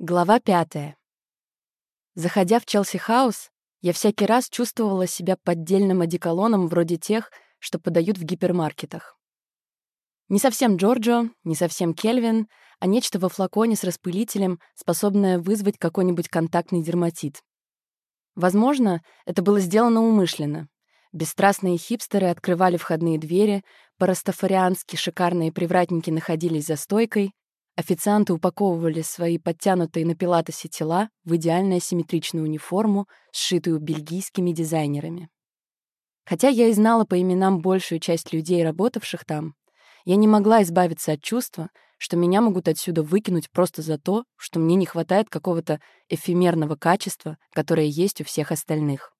Глава пятая. Заходя в Челси Хаус, я всякий раз чувствовала себя поддельным одеколоном вроде тех, что подают в гипермаркетах. Не совсем Джорджо, не совсем Кельвин, а нечто во флаконе с распылителем, способное вызвать какой-нибудь контактный дерматит. Возможно, это было сделано умышленно. Бесстрастные хипстеры открывали входные двери, по-растафариански шикарные привратники находились за стойкой, Официанты упаковывали свои подтянутые на пилатесе тела в идеально асимметричную униформу, сшитую бельгийскими дизайнерами. Хотя я и знала по именам большую часть людей, работавших там, я не могла избавиться от чувства, что меня могут отсюда выкинуть просто за то, что мне не хватает какого-то эфемерного качества, которое есть у всех остальных.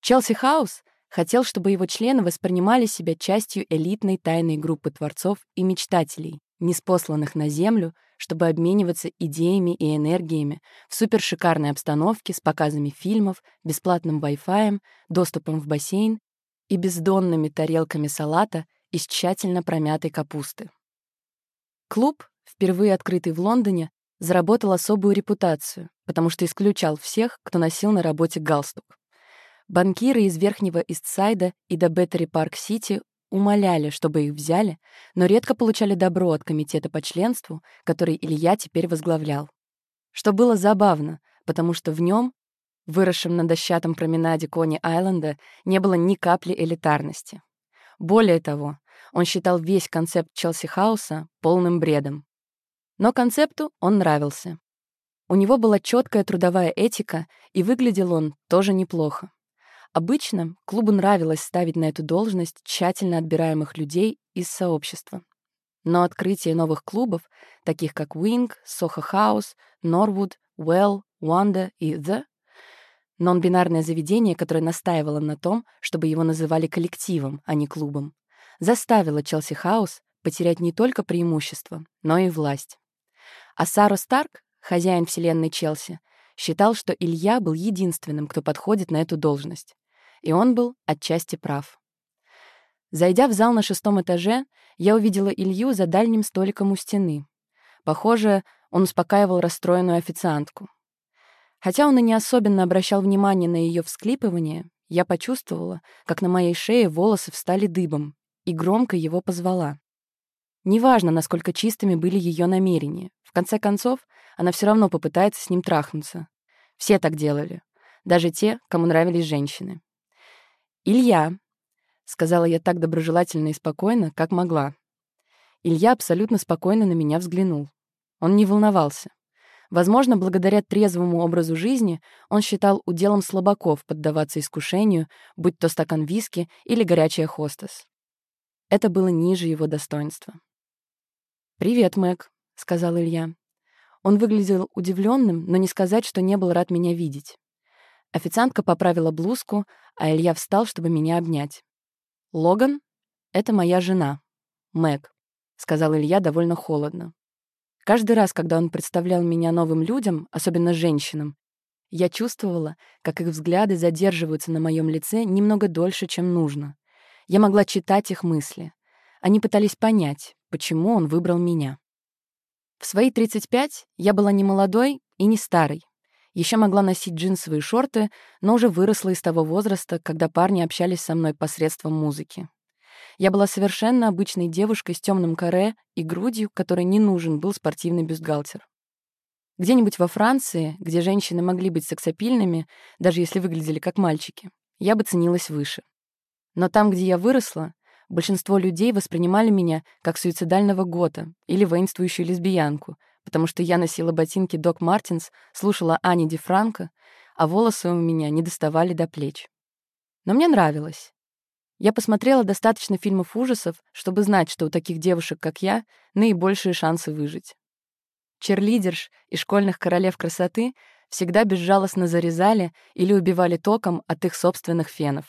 Челси Хаус хотел, чтобы его члены воспринимали себя частью элитной тайной группы творцов и мечтателей, неспосланных на Землю, чтобы обмениваться идеями и энергиями в супершикарной обстановке с показами фильмов, бесплатным Wi-Fi, доступом в бассейн и бездонными тарелками салата из тщательно промятой капусты. Клуб, впервые открытый в Лондоне, заработал особую репутацию, потому что исключал всех, кто носил на работе галстук. Банкиры из Верхнего Истсайда и до Беттери Парк-Сити умоляли, чтобы их взяли, но редко получали добро от комитета по членству, который Илья теперь возглавлял. Что было забавно, потому что в нем, выросшем на дощатом променаде Кони-Айленда, не было ни капли элитарности. Более того, он считал весь концепт Челси-хауса полным бредом. Но концепту он нравился. У него была четкая трудовая этика, и выглядел он тоже неплохо. Обычно клубу нравилось ставить на эту должность тщательно отбираемых людей из сообщества. Но открытие новых клубов, таких как Wing, Soho House, Norwood, Well, Wanda и The, нон-бинарное заведение, которое настаивало на том, чтобы его называли коллективом, а не клубом, заставило Челси Хаус потерять не только преимущество, но и власть. А Саро Старк, хозяин вселенной Челси, считал, что Илья был единственным, кто подходит на эту должность. И он был отчасти прав. Зайдя в зал на шестом этаже, я увидела Илью за дальним столиком у стены. Похоже, он успокаивал расстроенную официантку. Хотя он и не особенно обращал внимание на ее всклипывание, я почувствовала, как на моей шее волосы встали дыбом, и громко его позвала. Неважно, насколько чистыми были ее намерения. В конце концов, она все равно попытается с ним трахнуться. Все так делали. Даже те, кому нравились женщины. «Илья», — сказала я так доброжелательно и спокойно, как могла. Илья абсолютно спокойно на меня взглянул. Он не волновался. Возможно, благодаря трезвому образу жизни он считал уделом слабаков поддаваться искушению, будь то стакан виски или горячая хостес. Это было ниже его достоинства. «Привет, Мэг», — сказал Илья. Он выглядел удивленным, но не сказать, что не был рад меня видеть. Официантка поправила блузку, а Илья встал, чтобы меня обнять. «Логан — это моя жена, Мэг», — сказал Илья довольно холодно. Каждый раз, когда он представлял меня новым людям, особенно женщинам, я чувствовала, как их взгляды задерживаются на моем лице немного дольше, чем нужно. Я могла читать их мысли. Они пытались понять, почему он выбрал меня. В свои 35 я была не молодой и не старой, еще могла носить джинсовые шорты, но уже выросла из того возраста, когда парни общались со мной посредством музыки. Я была совершенно обычной девушкой с темным каре и грудью, которой не нужен был спортивный бюстгальтер. Где-нибудь во Франции, где женщины могли быть сексапильными, даже если выглядели как мальчики, я бы ценилась выше. Но там, где я выросла, большинство людей воспринимали меня как суицидального гота или воинствующую лесбиянку — потому что я носила ботинки Док Мартинс, слушала Ани Ди Франко, а волосы у меня не доставали до плеч. Но мне нравилось. Я посмотрела достаточно фильмов ужасов, чтобы знать, что у таких девушек, как я, наибольшие шансы выжить. Черлидерш и школьных королев красоты всегда безжалостно зарезали или убивали током от их собственных фенов.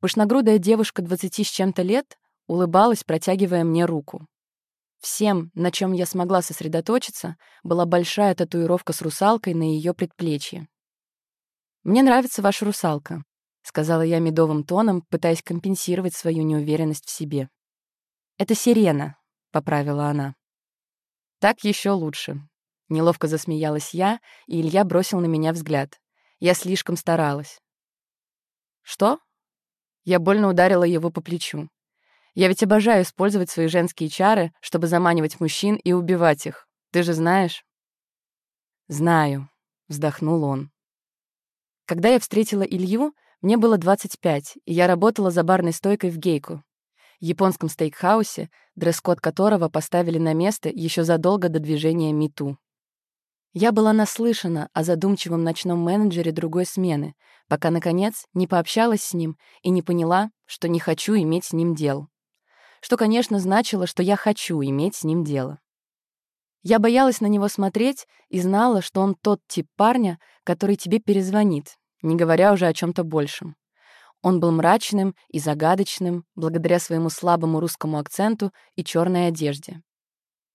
Пышногрудая девушка двадцати с чем-то лет улыбалась, протягивая мне руку. Всем, на чем я смогла сосредоточиться, была большая татуировка с русалкой на ее предплечье. «Мне нравится ваша русалка», — сказала я медовым тоном, пытаясь компенсировать свою неуверенность в себе. «Это сирена», — поправила она. «Так еще лучше. Неловко засмеялась я, и Илья бросил на меня взгляд. Я слишком старалась. «Что?» Я больно ударила его по плечу. «Я ведь обожаю использовать свои женские чары, чтобы заманивать мужчин и убивать их. Ты же знаешь?» «Знаю», — вздохнул он. Когда я встретила Илью, мне было 25, и я работала за барной стойкой в Гейку, японском стейкхаусе, дресс-код которого поставили на место еще задолго до движения МИТУ. Я была наслышана о задумчивом ночном менеджере другой смены, пока, наконец, не пообщалась с ним и не поняла, что не хочу иметь с ним дел. Что, конечно, значило, что я хочу иметь с ним дело. Я боялась на него смотреть и знала, что он тот тип парня, который тебе перезвонит, не говоря уже о чем то большем. Он был мрачным и загадочным благодаря своему слабому русскому акценту и черной одежде.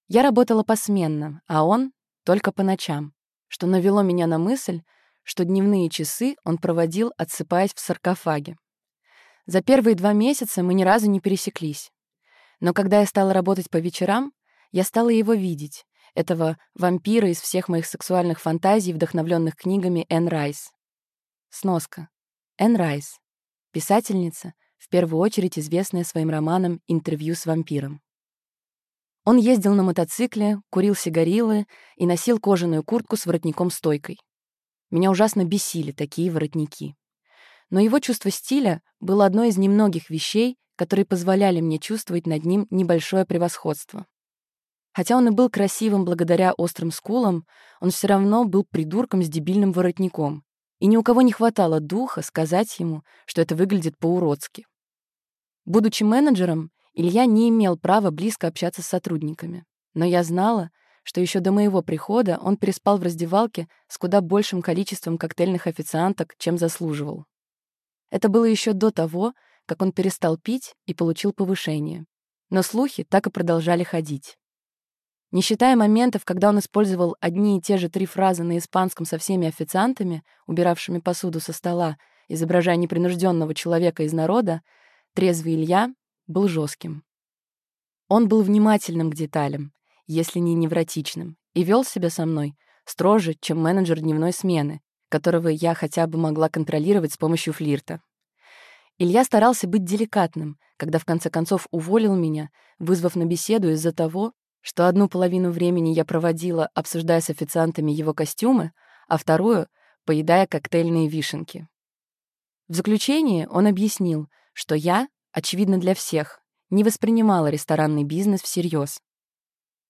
Я работала посменно, а он только по ночам, что навело меня на мысль, что дневные часы он проводил, отсыпаясь в саркофаге. За первые два месяца мы ни разу не пересеклись. Но когда я стала работать по вечерам, я стала его видеть, этого вампира из всех моих сексуальных фантазий, вдохновленных книгами Энн Райс. Сноска. Энн Райс. Писательница, в первую очередь известная своим романом «Интервью с вампиром». Он ездил на мотоцикле, курил сигарилы и носил кожаную куртку с воротником-стойкой. Меня ужасно бесили такие воротники. Но его чувство стиля было одной из немногих вещей, которые позволяли мне чувствовать над ним небольшое превосходство. Хотя он и был красивым благодаря острым скулам, он все равно был придурком с дебильным воротником, и ни у кого не хватало духа сказать ему, что это выглядит по-уродски. Будучи менеджером, Илья не имел права близко общаться с сотрудниками. Но я знала, что еще до моего прихода он переспал в раздевалке с куда большим количеством коктейльных официанток, чем заслуживал. Это было еще до того, как он перестал пить и получил повышение. Но слухи так и продолжали ходить. Не считая моментов, когда он использовал одни и те же три фразы на испанском со всеми официантами, убиравшими посуду со стола, изображая непринужденного человека из народа, трезвый Илья был жестким. Он был внимательным к деталям, если не невротичным, и вел себя со мной строже, чем менеджер дневной смены, которого я хотя бы могла контролировать с помощью флирта. Илья старался быть деликатным, когда в конце концов уволил меня, вызвав на беседу из-за того, что одну половину времени я проводила, обсуждая с официантами его костюмы, а вторую — поедая коктейльные вишенки. В заключение он объяснил, что я очевидно для всех, не воспринимала ресторанный бизнес всерьез.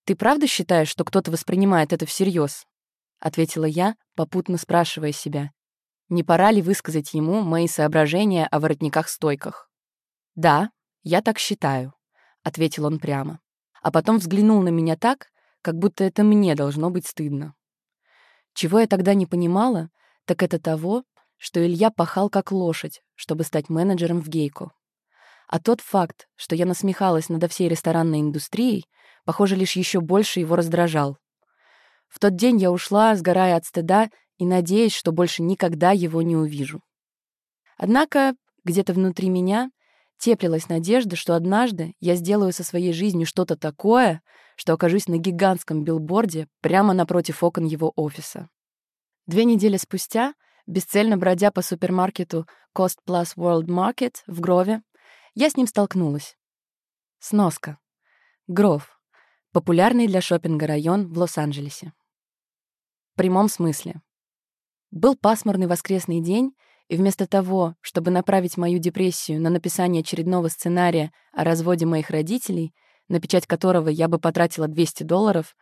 «Ты правда считаешь, что кто-то воспринимает это всерьез?» — ответила я, попутно спрашивая себя. Не пора ли высказать ему мои соображения о воротниках-стойках? «Да, я так считаю», — ответил он прямо. А потом взглянул на меня так, как будто это мне должно быть стыдно. Чего я тогда не понимала, так это того, что Илья пахал как лошадь, чтобы стать менеджером в Гейко. А тот факт, что я насмехалась над всей ресторанной индустрией, похоже, лишь еще больше его раздражал. В тот день я ушла, сгорая от стыда и надеясь, что больше никогда его не увижу. Однако где-то внутри меня теплилась надежда, что однажды я сделаю со своей жизнью что-то такое, что окажусь на гигантском билборде прямо напротив окон его офиса. Две недели спустя, бесцельно бродя по супермаркету Cost Plus World Market в Грове, я с ним столкнулась. Сноска. Гров. Популярный для шопинга район в Лос-Анджелесе. В прямом смысле. Был пасмурный воскресный день, и вместо того, чтобы направить мою депрессию на написание очередного сценария о разводе моих родителей, на печать которого я бы потратила 200 долларов,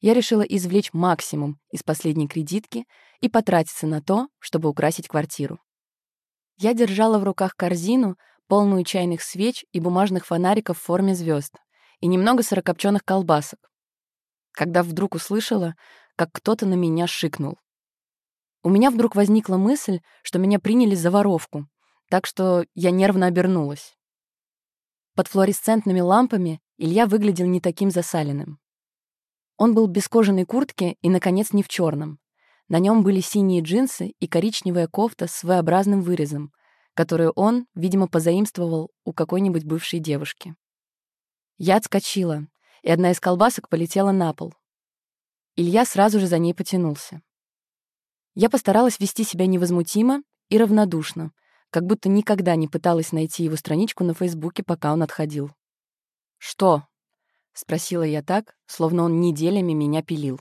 я решила извлечь максимум из последней кредитки и потратиться на то, чтобы украсить квартиру. Я держала в руках корзину, полную чайных свеч и бумажных фонариков в форме звезд, и немного сырокопченых колбасок, когда вдруг услышала, как кто-то на меня шикнул. У меня вдруг возникла мысль, что меня приняли за воровку, так что я нервно обернулась. Под флуоресцентными лампами Илья выглядел не таким засаленным. Он был без кожаной куртки и, наконец, не в черном. На нем были синие джинсы и коричневая кофта с V-образным вырезом, которую он, видимо, позаимствовал у какой-нибудь бывшей девушки. Я отскочила, и одна из колбасок полетела на пол. Илья сразу же за ней потянулся. Я постаралась вести себя невозмутимо и равнодушно, как будто никогда не пыталась найти его страничку на Фейсбуке, пока он отходил. «Что?» — спросила я так, словно он неделями меня пилил.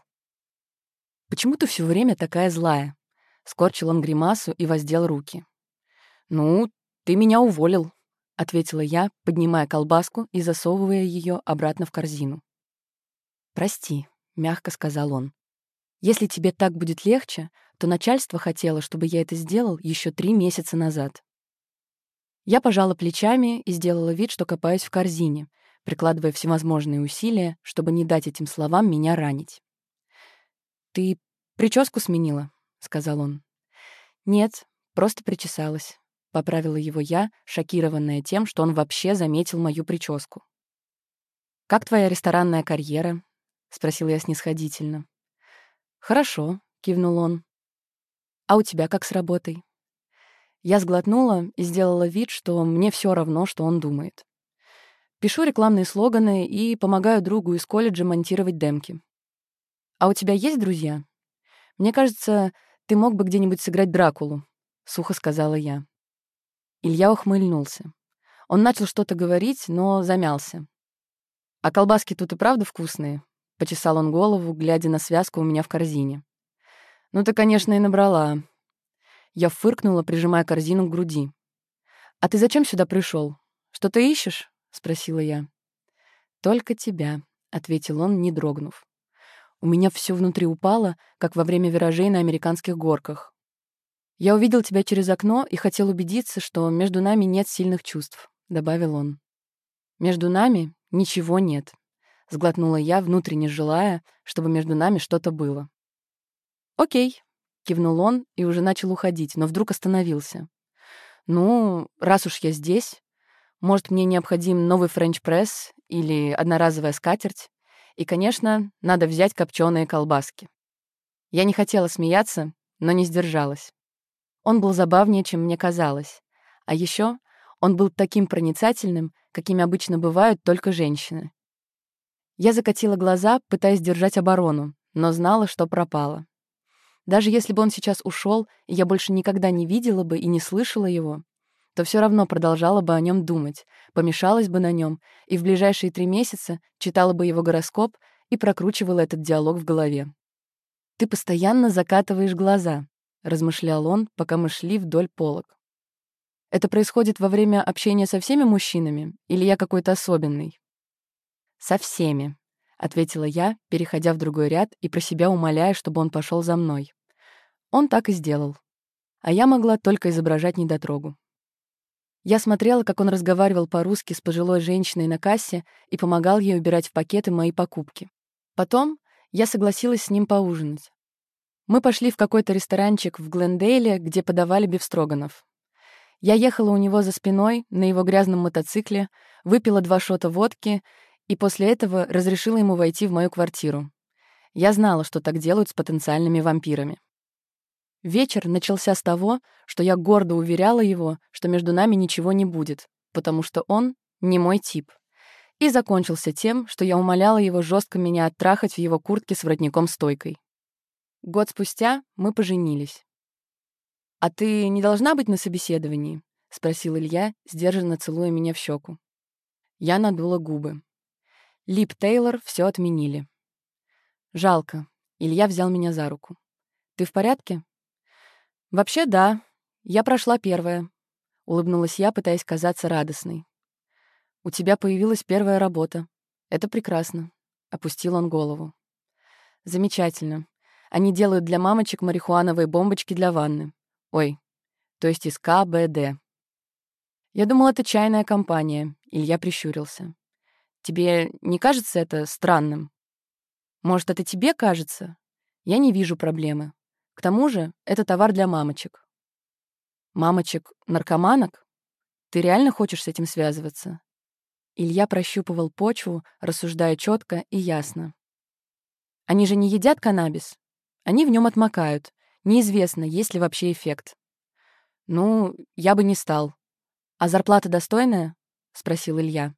«Почему ты все время такая злая?» — скорчил он гримасу и воздел руки. «Ну, ты меня уволил», — ответила я, поднимая колбаску и засовывая ее обратно в корзину. «Прости», — мягко сказал он. «Если тебе так будет легче, то начальство хотело, чтобы я это сделал еще три месяца назад. Я пожала плечами и сделала вид, что копаюсь в корзине, прикладывая всевозможные усилия, чтобы не дать этим словам меня ранить. «Ты прическу сменила?» — сказал он. «Нет, просто причесалась», — поправила его я, шокированная тем, что он вообще заметил мою прическу. «Как твоя ресторанная карьера?» — спросила я снисходительно. «Хорошо», — кивнул он. А у тебя как с работой? Я сглотнула и сделала вид, что мне все равно, что он думает. Пишу рекламные слоганы и помогаю другу из колледжа монтировать демки. А у тебя есть друзья? Мне кажется, ты мог бы где-нибудь сыграть Дракулу, сухо сказала я. Илья ухмыльнулся. Он начал что-то говорить, но замялся. «А колбаски тут и правда вкусные?» — почесал он голову, глядя на связку у меня в корзине. «Ну ты, конечно, и набрала». Я фыркнула, прижимая корзину к груди. «А ты зачем сюда пришел? Что ты ищешь?» — спросила я. «Только тебя», — ответил он, не дрогнув. У меня все внутри упало, как во время виражей на американских горках. «Я увидел тебя через окно и хотел убедиться, что между нами нет сильных чувств», — добавил он. «Между нами ничего нет», — сглотнула я, внутренне желая, чтобы между нами что-то было. «Окей», — кивнул он и уже начал уходить, но вдруг остановился. «Ну, раз уж я здесь, может, мне необходим новый френч-пресс или одноразовая скатерть, и, конечно, надо взять копченые колбаски». Я не хотела смеяться, но не сдержалась. Он был забавнее, чем мне казалось. А еще он был таким проницательным, какими обычно бывают только женщины. Я закатила глаза, пытаясь держать оборону, но знала, что пропала. Даже если бы он сейчас ушел, и я больше никогда не видела бы и не слышала его, то все равно продолжала бы о нем думать, помешалась бы на нем и в ближайшие три месяца читала бы его гороскоп и прокручивала этот диалог в голове. «Ты постоянно закатываешь глаза», — размышлял он, пока мы шли вдоль полок. «Это происходит во время общения со всеми мужчинами, или я какой-то особенный?» «Со всеми», — ответила я, переходя в другой ряд и про себя умоляя, чтобы он пошел за мной. Он так и сделал. А я могла только изображать недотрогу. Я смотрела, как он разговаривал по-русски с пожилой женщиной на кассе и помогал ей убирать в пакеты мои покупки. Потом я согласилась с ним поужинать. Мы пошли в какой-то ресторанчик в Глендейле, где подавали бифстроганов. Я ехала у него за спиной на его грязном мотоцикле, выпила два шота водки и после этого разрешила ему войти в мою квартиру. Я знала, что так делают с потенциальными вампирами. Вечер начался с того, что я гордо уверяла его, что между нами ничего не будет, потому что он не мой тип. И закончился тем, что я умоляла его жестко меня оттрахать в его куртке с воротником-стойкой. Год спустя мы поженились. «А ты не должна быть на собеседовании?» — спросил Илья, сдержанно целуя меня в щеку. Я надула губы. Лип Тейлор все отменили. Жалко. Илья взял меня за руку. «Ты в порядке?» «Вообще, да. Я прошла первая», — улыбнулась я, пытаясь казаться радостной. «У тебя появилась первая работа. Это прекрасно», — опустил он голову. «Замечательно. Они делают для мамочек марихуановые бомбочки для ванны. Ой, то есть из КБД». «Я думал, это чайная компания», — Илья прищурился. «Тебе не кажется это странным?» «Может, это тебе кажется? Я не вижу проблемы. К тому же это товар для мамочек. Мамочек-наркоманок? Ты реально хочешь с этим связываться? Илья прощупывал почву, рассуждая четко и ясно. Они же не едят каннабис. Они в нем отмокают. Неизвестно, есть ли вообще эффект. Ну, я бы не стал. А зарплата достойная? спросил Илья.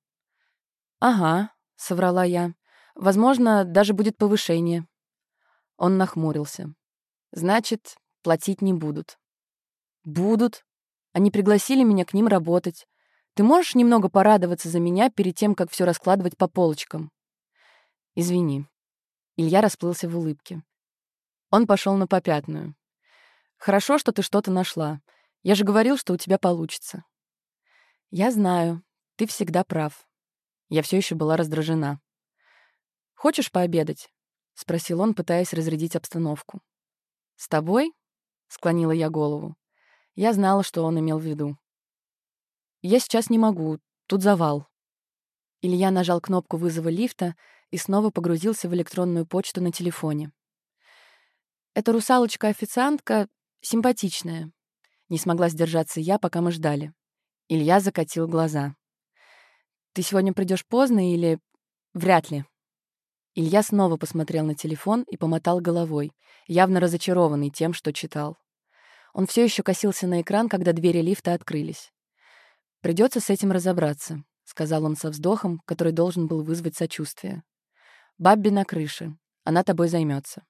Ага, соврала я. Возможно, даже будет повышение. Он нахмурился. «Значит, платить не будут». «Будут. Они пригласили меня к ним работать. Ты можешь немного порадоваться за меня перед тем, как все раскладывать по полочкам?» «Извини». Илья расплылся в улыбке. Он пошел на попятную. «Хорошо, что ты что-то нашла. Я же говорил, что у тебя получится». «Я знаю. Ты всегда прав». Я все еще была раздражена. «Хочешь пообедать?» — спросил он, пытаясь разрядить обстановку. «С тобой?» — склонила я голову. Я знала, что он имел в виду. «Я сейчас не могу. Тут завал». Илья нажал кнопку вызова лифта и снова погрузился в электронную почту на телефоне. Эта русалочка-официантка симпатичная. Не смогла сдержаться я, пока мы ждали. Илья закатил глаза. «Ты сегодня придешь поздно или...» «Вряд ли». Илья снова посмотрел на телефон и помотал головой, явно разочарованный тем, что читал. Он все еще косился на экран, когда двери лифта открылись. Придется с этим разобраться», — сказал он со вздохом, который должен был вызвать сочувствие. «Бабби на крыше. Она тобой займется.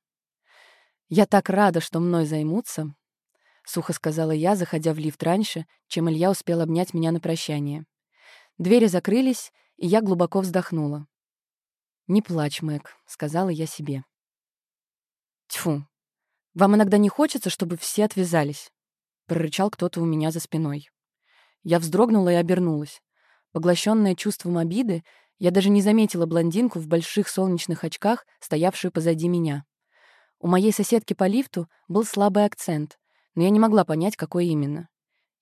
«Я так рада, что мной займутся», — сухо сказала я, заходя в лифт раньше, чем Илья успел обнять меня на прощание. Двери закрылись, и я глубоко вздохнула. «Не плачь, Мэг», — сказала я себе. «Тьфу, вам иногда не хочется, чтобы все отвязались?» — прорычал кто-то у меня за спиной. Я вздрогнула и обернулась. Поглощенная чувством обиды, я даже не заметила блондинку в больших солнечных очках, стоявшую позади меня. У моей соседки по лифту был слабый акцент, но я не могла понять, какой именно.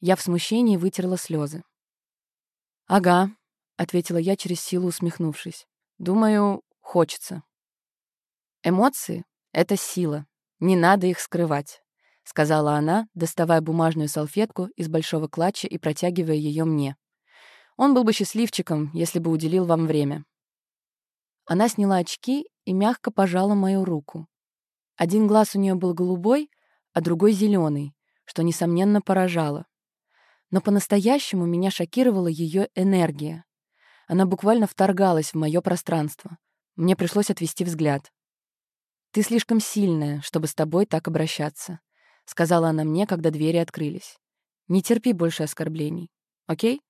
Я в смущении вытерла слезы. «Ага», — ответила я через силу, усмехнувшись. «Думаю, хочется». «Эмоции — это сила. Не надо их скрывать», — сказала она, доставая бумажную салфетку из большого клатча и протягивая ее мне. «Он был бы счастливчиком, если бы уделил вам время». Она сняла очки и мягко пожала мою руку. Один глаз у нее был голубой, а другой — зеленый, что, несомненно, поражало. Но по-настоящему меня шокировала ее энергия. Она буквально вторгалась в мое пространство. Мне пришлось отвести взгляд. «Ты слишком сильная, чтобы с тобой так обращаться», — сказала она мне, когда двери открылись. «Не терпи больше оскорблений. Окей?»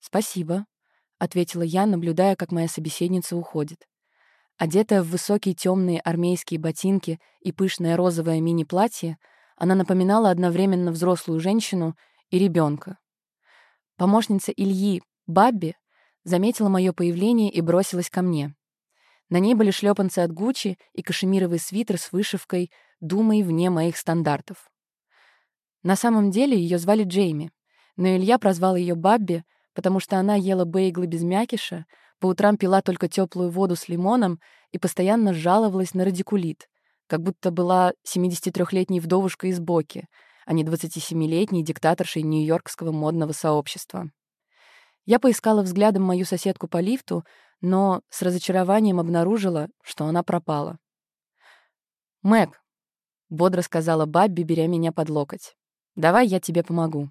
«Спасибо», — ответила я, наблюдая, как моя собеседница уходит. Одетая в высокие темные армейские ботинки и пышное розовое мини-платье, она напоминала одновременно взрослую женщину и ребенка. Помощница Ильи, Бабби, заметила мое появление и бросилась ко мне. На ней были шлепанцы от Гуччи и кашемировый свитер с вышивкой «Думай вне моих стандартов». На самом деле ее звали Джейми, но Илья прозвал ее Бабби, потому что она ела бейглы без мякиша, по утрам пила только теплую воду с лимоном и постоянно жаловалась на радикулит, как будто была 73-летней вдовушкой из Боки, а не 27-летней диктаторшей нью-йоркского модного сообщества. Я поискала взглядом мою соседку по лифту, но с разочарованием обнаружила, что она пропала. «Мэг», — бодро сказала Бабби, беря меня под локоть, — «давай я тебе помогу».